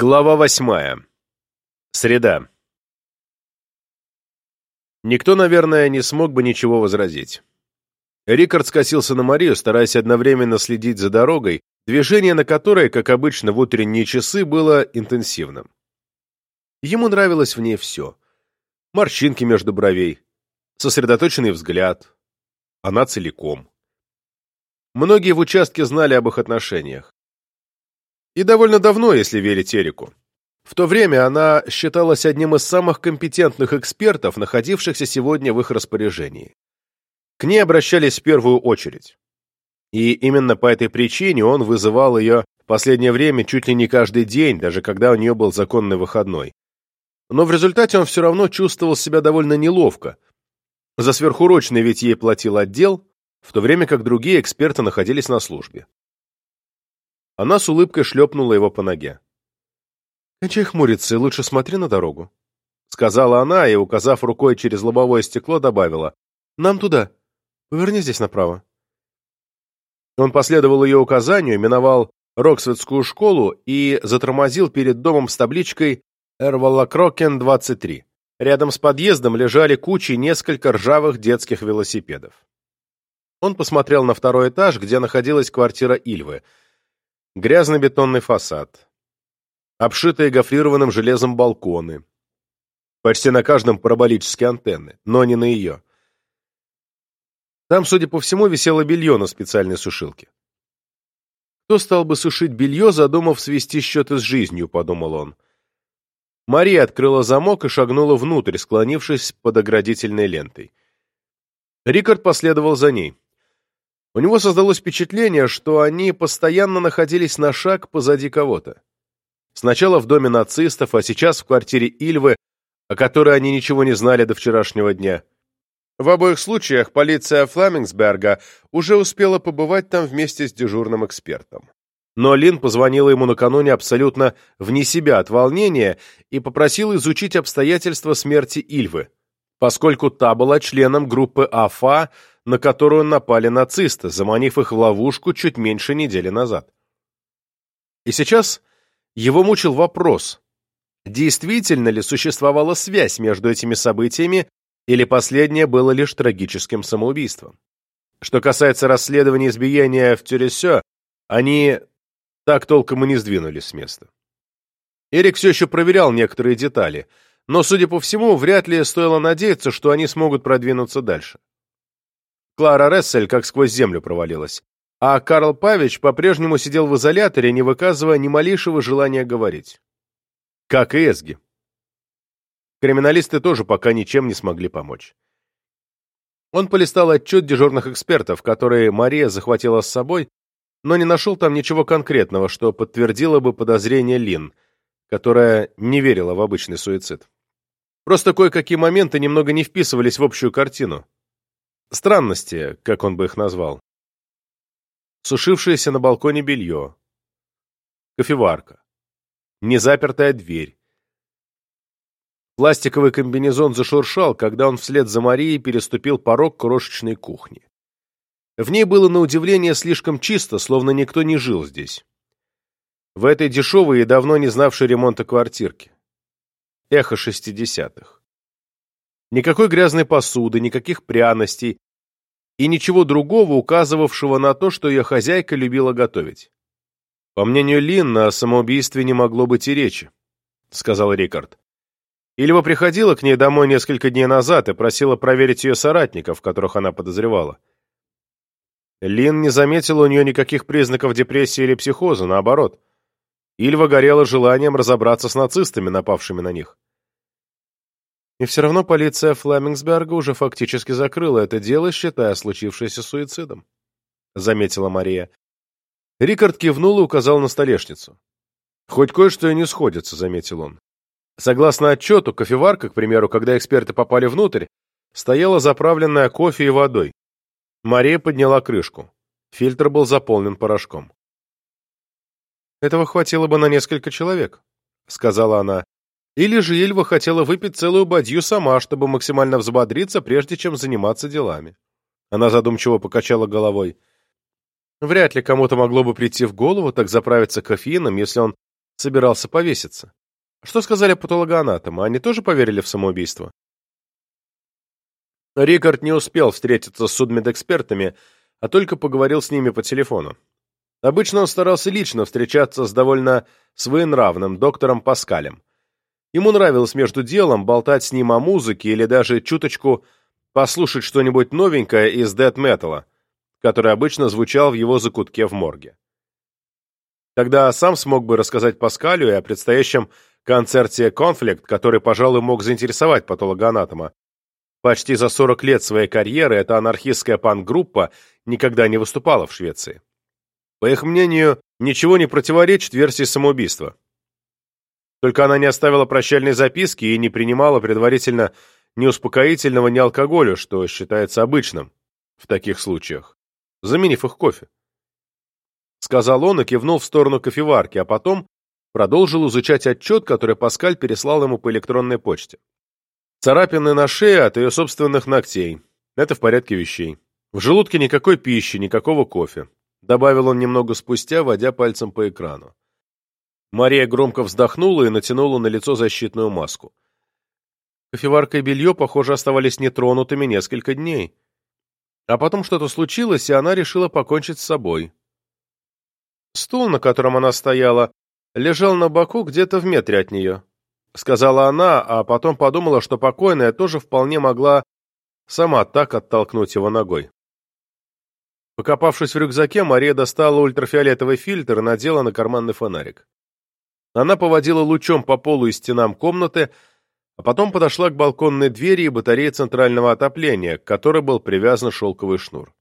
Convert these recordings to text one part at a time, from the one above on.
Глава восьмая. Среда. Никто, наверное, не смог бы ничего возразить. Рикард скосился на Марию, стараясь одновременно следить за дорогой, движение на которой, как обычно в утренние часы, было интенсивным. Ему нравилось в ней все. Морщинки между бровей, сосредоточенный взгляд. Она целиком. Многие в участке знали об их отношениях. И довольно давно, если верить Эрику. В то время она считалась одним из самых компетентных экспертов, находившихся сегодня в их распоряжении. К ней обращались в первую очередь. И именно по этой причине он вызывал ее последнее время чуть ли не каждый день, даже когда у нее был законный выходной. Но в результате он все равно чувствовал себя довольно неловко. За сверхурочный ведь ей платил отдел, в то время как другие эксперты находились на службе. Она с улыбкой шлепнула его по ноге. «Кончай хмуриться и лучше смотри на дорогу», — сказала она и, указав рукой через лобовое стекло, добавила. «Нам туда. Поверни здесь направо». Он последовал ее указанию, миновал Роксветскую школу и затормозил перед домом с табличкой «Эрвалакрокен, 23». Рядом с подъездом лежали кучи несколько ржавых детских велосипедов. Он посмотрел на второй этаж, где находилась квартира Ильвы — Грязный бетонный фасад. Обшитые гофрированным железом балконы. Почти на каждом параболические антенны, но не на ее. Там, судя по всему, висело белье на специальной сушилке. Кто стал бы сушить белье, задумав свести счеты с жизнью, подумал он. Мария открыла замок и шагнула внутрь, склонившись под оградительной лентой. Рикард последовал за ней. У него создалось впечатление, что они постоянно находились на шаг позади кого-то. Сначала в доме нацистов, а сейчас в квартире Ильвы, о которой они ничего не знали до вчерашнего дня. В обоих случаях полиция Фламингсберга уже успела побывать там вместе с дежурным экспертом. Но Лин позвонила ему накануне абсолютно вне себя от волнения и попросила изучить обстоятельства смерти Ильвы, поскольку та была членом группы АФА, на которую напали нацисты, заманив их в ловушку чуть меньше недели назад. И сейчас его мучил вопрос, действительно ли существовала связь между этими событиями или последнее было лишь трагическим самоубийством. Что касается расследования избиения в Тюресё, они так толком и не сдвинулись с места. Эрик все еще проверял некоторые детали, но, судя по всему, вряд ли стоило надеяться, что они смогут продвинуться дальше. Клара Рессель как сквозь землю провалилась. А Карл Павич по-прежнему сидел в изоляторе, не выказывая ни малейшего желания говорить. Как и Эсги. Криминалисты тоже пока ничем не смогли помочь. Он полистал отчет дежурных экспертов, которые Мария захватила с собой, но не нашел там ничего конкретного, что подтвердило бы подозрение Лин, которая не верила в обычный суицид. Просто кое-какие моменты немного не вписывались в общую картину. Странности, как он бы их назвал. Сушившееся на балконе белье. Кофеварка. Незапертая дверь. Пластиковый комбинезон зашуршал, когда он вслед за Марией переступил порог крошечной кухни. В ней было на удивление слишком чисто, словно никто не жил здесь. В этой дешевой и давно не знавшей ремонта квартирке. Эхо шестидесятых. Никакой грязной посуды, никаких пряностей и ничего другого, указывавшего на то, что ее хозяйка любила готовить. «По мнению Лин, на самоубийстве не могло быть и речи», — сказал Рикард. Ильва приходила к ней домой несколько дней назад и просила проверить ее соратников, которых она подозревала. Лин не заметила у нее никаких признаков депрессии или психоза, наоборот. Ильва горела желанием разобраться с нацистами, напавшими на них. И все равно полиция Фламингсберга уже фактически закрыла это дело, считая случившееся суицидом, — заметила Мария. Рикард кивнул и указал на столешницу. «Хоть кое-что и не сходится», — заметил он. Согласно отчету, кофеварка, к примеру, когда эксперты попали внутрь, стояла заправленная кофе и водой. Мария подняла крышку. Фильтр был заполнен порошком. «Этого хватило бы на несколько человек», — сказала она. Или же Ильва хотела выпить целую бадью сама, чтобы максимально взбодриться, прежде чем заниматься делами. Она задумчиво покачала головой. Вряд ли кому-то могло бы прийти в голову так заправиться кофеином, если он собирался повеситься. Что сказали патологоанатомы? Они тоже поверили в самоубийство? Рикард не успел встретиться с судмедэкспертами, а только поговорил с ними по телефону. Обычно он старался лично встречаться с довольно своенравным доктором Паскалем. Ему нравилось между делом болтать с ним о музыке или даже чуточку послушать что-нибудь новенькое из дэт-металла, который обычно звучал в его закутке в морге. Тогда сам смог бы рассказать Паскалю и о предстоящем концерте «Конфликт», который, пожалуй, мог заинтересовать патологоанатома. Почти за 40 лет своей карьеры эта анархистская панк-группа никогда не выступала в Швеции. По их мнению, ничего не противоречит версии самоубийства. Только она не оставила прощальной записки и не принимала предварительно ни успокоительного, ни алкоголя, что считается обычным в таких случаях, заменив их кофе. Сказал он и кивнул в сторону кофеварки, а потом продолжил изучать отчет, который Паскаль переслал ему по электронной почте. Царапины на шее от ее собственных ногтей. Это в порядке вещей. В желудке никакой пищи, никакого кофе. Добавил он немного спустя, водя пальцем по экрану. Мария громко вздохнула и натянула на лицо защитную маску. Кофеварка и белье, похоже, оставались нетронутыми несколько дней. А потом что-то случилось, и она решила покончить с собой. Стул, на котором она стояла, лежал на боку где-то в метре от нее. Сказала она, а потом подумала, что покойная тоже вполне могла сама так оттолкнуть его ногой. Покопавшись в рюкзаке, Мария достала ультрафиолетовый фильтр и надела на карманный фонарик. Она поводила лучом по полу и стенам комнаты, а потом подошла к балконной двери и батарее центрального отопления, к которой был привязан шелковый шнур.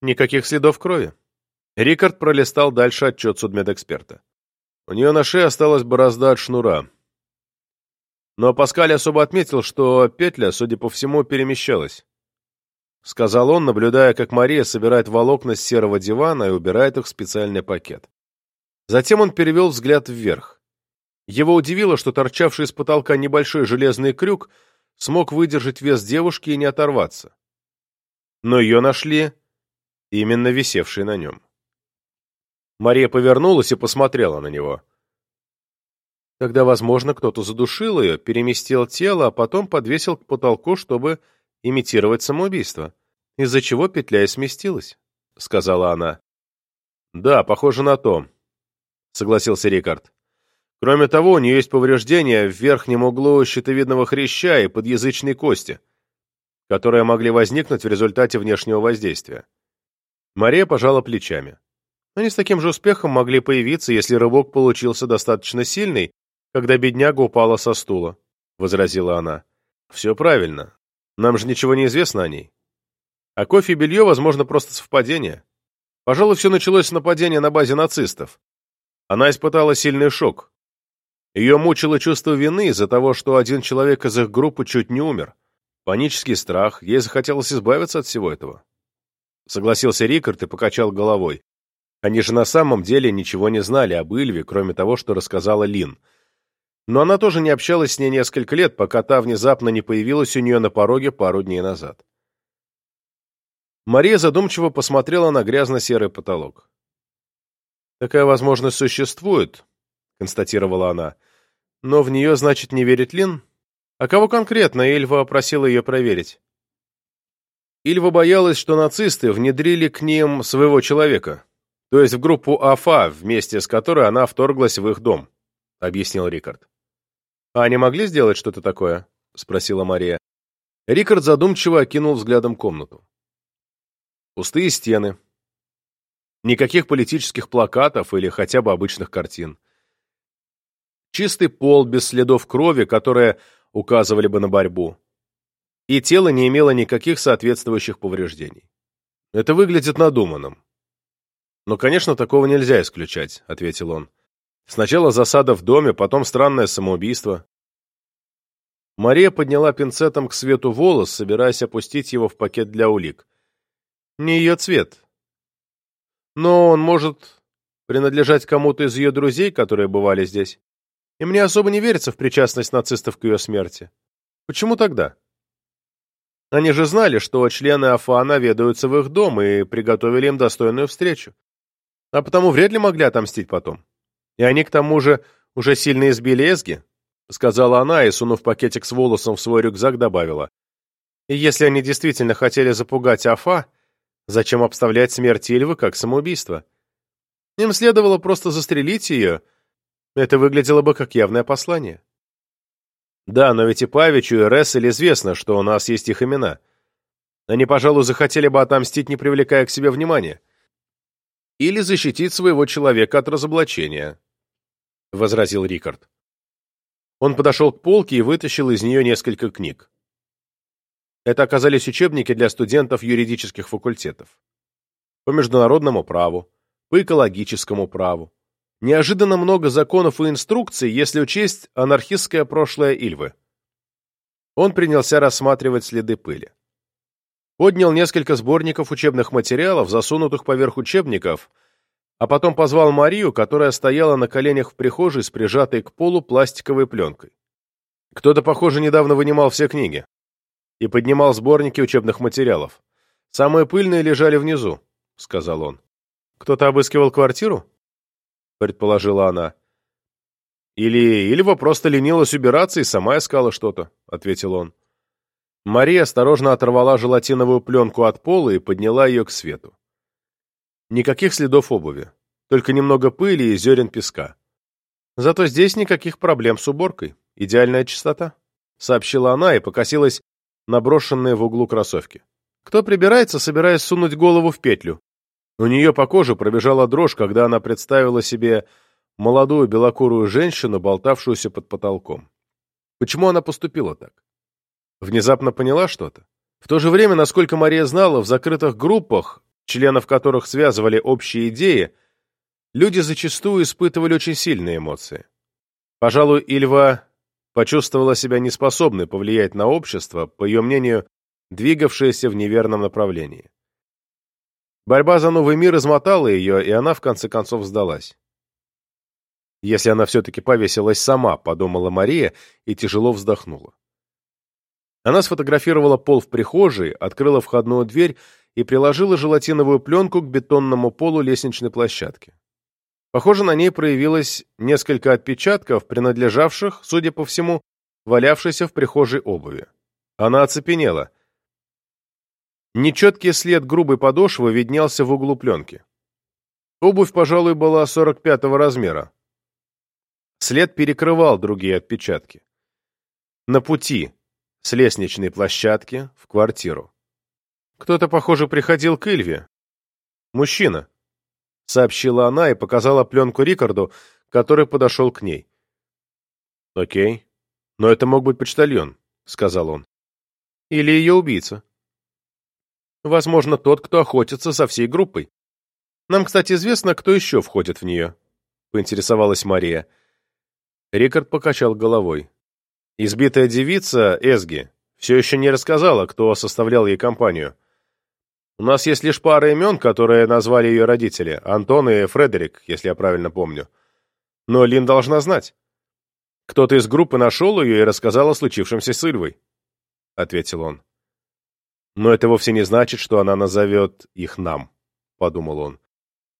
Никаких следов крови. Рикард пролистал дальше отчет судмедэксперта. У нее на шее осталась борозда от шнура. Но Паскаль особо отметил, что петля, судя по всему, перемещалась. — сказал он, наблюдая, как Мария собирает волокна с серого дивана и убирает их в специальный пакет. Затем он перевел взгляд вверх. Его удивило, что торчавший из потолка небольшой железный крюк смог выдержать вес девушки и не оторваться. Но ее нашли, именно висевший на нем. Мария повернулась и посмотрела на него. Тогда, возможно, кто-то задушил ее, переместил тело, а потом подвесил к потолку, чтобы имитировать самоубийство, из-за чего петля и сместилась, — сказала она. — Да, похоже на то, — согласился Рикард. Кроме того, у нее есть повреждения в верхнем углу щитовидного хряща и подъязычной кости, которые могли возникнуть в результате внешнего воздействия. Мария пожала плечами. Они с таким же успехом могли появиться, если рывок получился достаточно сильный, когда бедняга упала со стула, — возразила она. — Все правильно, нам же ничего не известно о ней. А кофе и белье, возможно, просто совпадение. Пожалуй, все началось с нападения на базе нацистов. Она испытала сильный шок. Ее мучило чувство вины из-за того, что один человек из их группы чуть не умер. Панический страх, ей захотелось избавиться от всего этого. Согласился Рикард и покачал головой. Они же на самом деле ничего не знали об Ильве, кроме того, что рассказала Лин — но она тоже не общалась с ней несколько лет, пока та внезапно не появилась у нее на пороге пару дней назад. Мария задумчиво посмотрела на грязно-серый потолок. «Такая возможность существует», — констатировала она. «Но в нее, значит, не верит Лин? А кого конкретно Ильва просила ее проверить?» Ильва боялась, что нацисты внедрили к ним своего человека, то есть в группу АФА, вместе с которой она вторглась в их дом, — объяснил Рикард. «А они могли сделать что-то такое?» — спросила Мария. Рикард задумчиво окинул взглядом комнату. Пустые стены. Никаких политических плакатов или хотя бы обычных картин. Чистый пол без следов крови, которые указывали бы на борьбу. И тело не имело никаких соответствующих повреждений. Это выглядит надуманным. «Но, конечно, такого нельзя исключать», — ответил он. Сначала засада в доме, потом странное самоубийство. Мария подняла пинцетом к свету волос, собираясь опустить его в пакет для улик. Не ее цвет. Но он может принадлежать кому-то из ее друзей, которые бывали здесь. И мне особо не верится в причастность нацистов к ее смерти. Почему тогда? Они же знали, что члены Афана ведаются в их дом и приготовили им достойную встречу. А потому вряд ли могли отомстить потом. И они, к тому же, уже сильно избили Эсги, сказала она и, сунув пакетик с волосом в свой рюкзак, добавила. И если они действительно хотели запугать Афа, зачем обставлять смерть Ильвы как самоубийство? Им следовало просто застрелить ее. Это выглядело бы как явное послание. Да, но ведь и Павичу, и Рессель известно, что у нас есть их имена. Они, пожалуй, захотели бы отомстить, не привлекая к себе внимания. Или защитить своего человека от разоблачения, — возразил Рикард. Он подошел к полке и вытащил из нее несколько книг. Это оказались учебники для студентов юридических факультетов. По международному праву, по экологическому праву. Неожиданно много законов и инструкций, если учесть анархистское прошлое Ильвы. Он принялся рассматривать следы пыли. Поднял несколько сборников учебных материалов, засунутых поверх учебников, а потом позвал Марию, которая стояла на коленях в прихожей с прижатой к полу пластиковой пленкой. Кто-то, похоже, недавно вынимал все книги и поднимал сборники учебных материалов. Самые пыльные лежали внизу, — сказал он. Кто-то обыскивал квартиру? предположила она. Или Ильва просто ленилась убираться и сама искала что-то, ответил он. Мария осторожно оторвала желатиновую пленку от пола и подняла ее к свету. Никаких следов обуви, только немного пыли и зерен песка. Зато здесь никаких проблем с уборкой, идеальная чистота, сообщила она и покосилась на брошенные в углу кроссовки. Кто прибирается, собираясь сунуть голову в петлю? У нее по коже пробежала дрожь, когда она представила себе молодую белокурую женщину, болтавшуюся под потолком. Почему она поступила так? Внезапно поняла что-то? В то же время, насколько Мария знала, в закрытых группах, членов которых связывали общие идеи, люди зачастую испытывали очень сильные эмоции. Пожалуй, Ильва почувствовала себя неспособной повлиять на общество, по ее мнению, двигавшееся в неверном направлении. Борьба за новый мир измотала ее, и она в конце концов сдалась. «Если она все-таки повесилась сама», — подумала Мария и тяжело вздохнула. Она сфотографировала пол в прихожей, открыла входную дверь и приложила желатиновую пленку к бетонному полу лестничной площадки. Похоже, на ней проявилось несколько отпечатков, принадлежавших, судя по всему, валявшейся в прихожей обуви. Она оцепенела. Нечеткий след грубой подошвы виднелся в углу пленки. Обувь, пожалуй, была 45-го размера. След перекрывал другие отпечатки. На пути, с лестничной площадки, в квартиру. Кто-то, похоже, приходил к Ильве. Мужчина, сообщила она и показала пленку Рикарду, который подошел к ней. Окей, но это мог быть почтальон, сказал он. Или ее убийца. Возможно, тот, кто охотится со всей группой. Нам, кстати, известно, кто еще входит в нее, — поинтересовалась Мария. Рикард покачал головой. Избитая девица, Эсги, все еще не рассказала, кто составлял ей компанию. У нас есть лишь пара имен, которые назвали ее родители, Антон и Фредерик, если я правильно помню. Но Лин должна знать. Кто-то из группы нашел ее и рассказал о случившемся с Ильвой, — ответил он. Но это вовсе не значит, что она назовет их нам, — подумал он.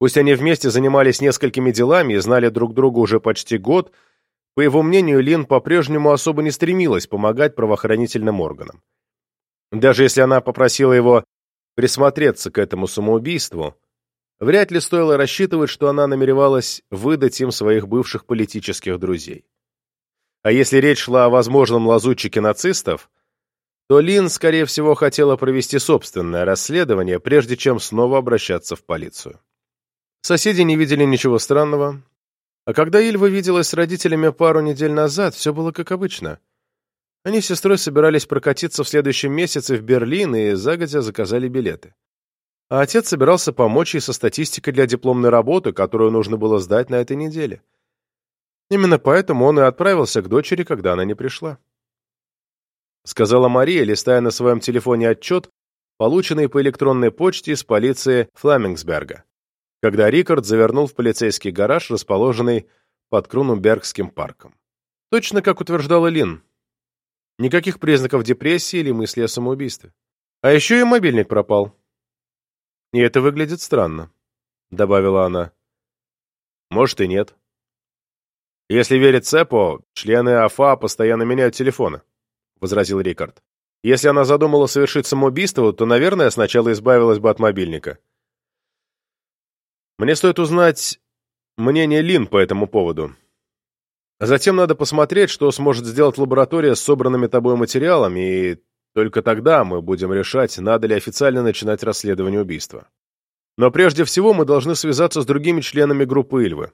Пусть они вместе занимались несколькими делами и знали друг друга уже почти год, по его мнению, Лин по-прежнему особо не стремилась помогать правоохранительным органам. Даже если она попросила его присмотреться к этому самоубийству, вряд ли стоило рассчитывать, что она намеревалась выдать им своих бывших политических друзей. А если речь шла о возможном лазутчике нацистов, то Лин, скорее всего, хотела провести собственное расследование, прежде чем снова обращаться в полицию. Соседи не видели ничего странного, а когда Ильва виделась с родителями пару недель назад, все было как обычно. Они с сестрой собирались прокатиться в следующем месяце в Берлин и загодя заказали билеты. А отец собирался помочь ей со статистикой для дипломной работы, которую нужно было сдать на этой неделе. Именно поэтому он и отправился к дочери, когда она не пришла сказала Мария, листая на своем телефоне отчет, полученный по электронной почте из полиции Фламингсберга, когда Рикард завернул в полицейский гараж, расположенный под Крунубергским парком. Точно как утверждала Лин. Никаких признаков депрессии или мысли о самоубийстве. А еще и мобильник пропал. И это выглядит странно, добавила она. Может и нет. «Если верить Цепо, члены АФА постоянно меняют телефоны», — возразил Рикард. «Если она задумала совершить самоубийство, то, наверное, сначала избавилась бы от мобильника». «Мне стоит узнать мнение Лин по этому поводу. Затем надо посмотреть, что сможет сделать лаборатория с собранными тобой материалами, и только тогда мы будем решать, надо ли официально начинать расследование убийства. Но прежде всего мы должны связаться с другими членами группы Ильвы».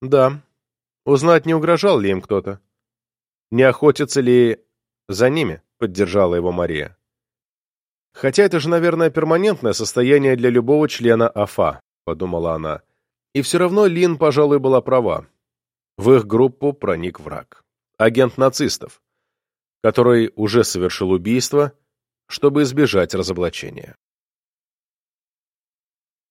«Да», Узнать, не угрожал ли им кто-то. Не охотится ли за ними, поддержала его Мария. Хотя это же, наверное, перманентное состояние для любого члена АФА, подумала она. И все равно Лин, пожалуй, была права. В их группу проник враг. Агент нацистов, который уже совершил убийство, чтобы избежать разоблачения.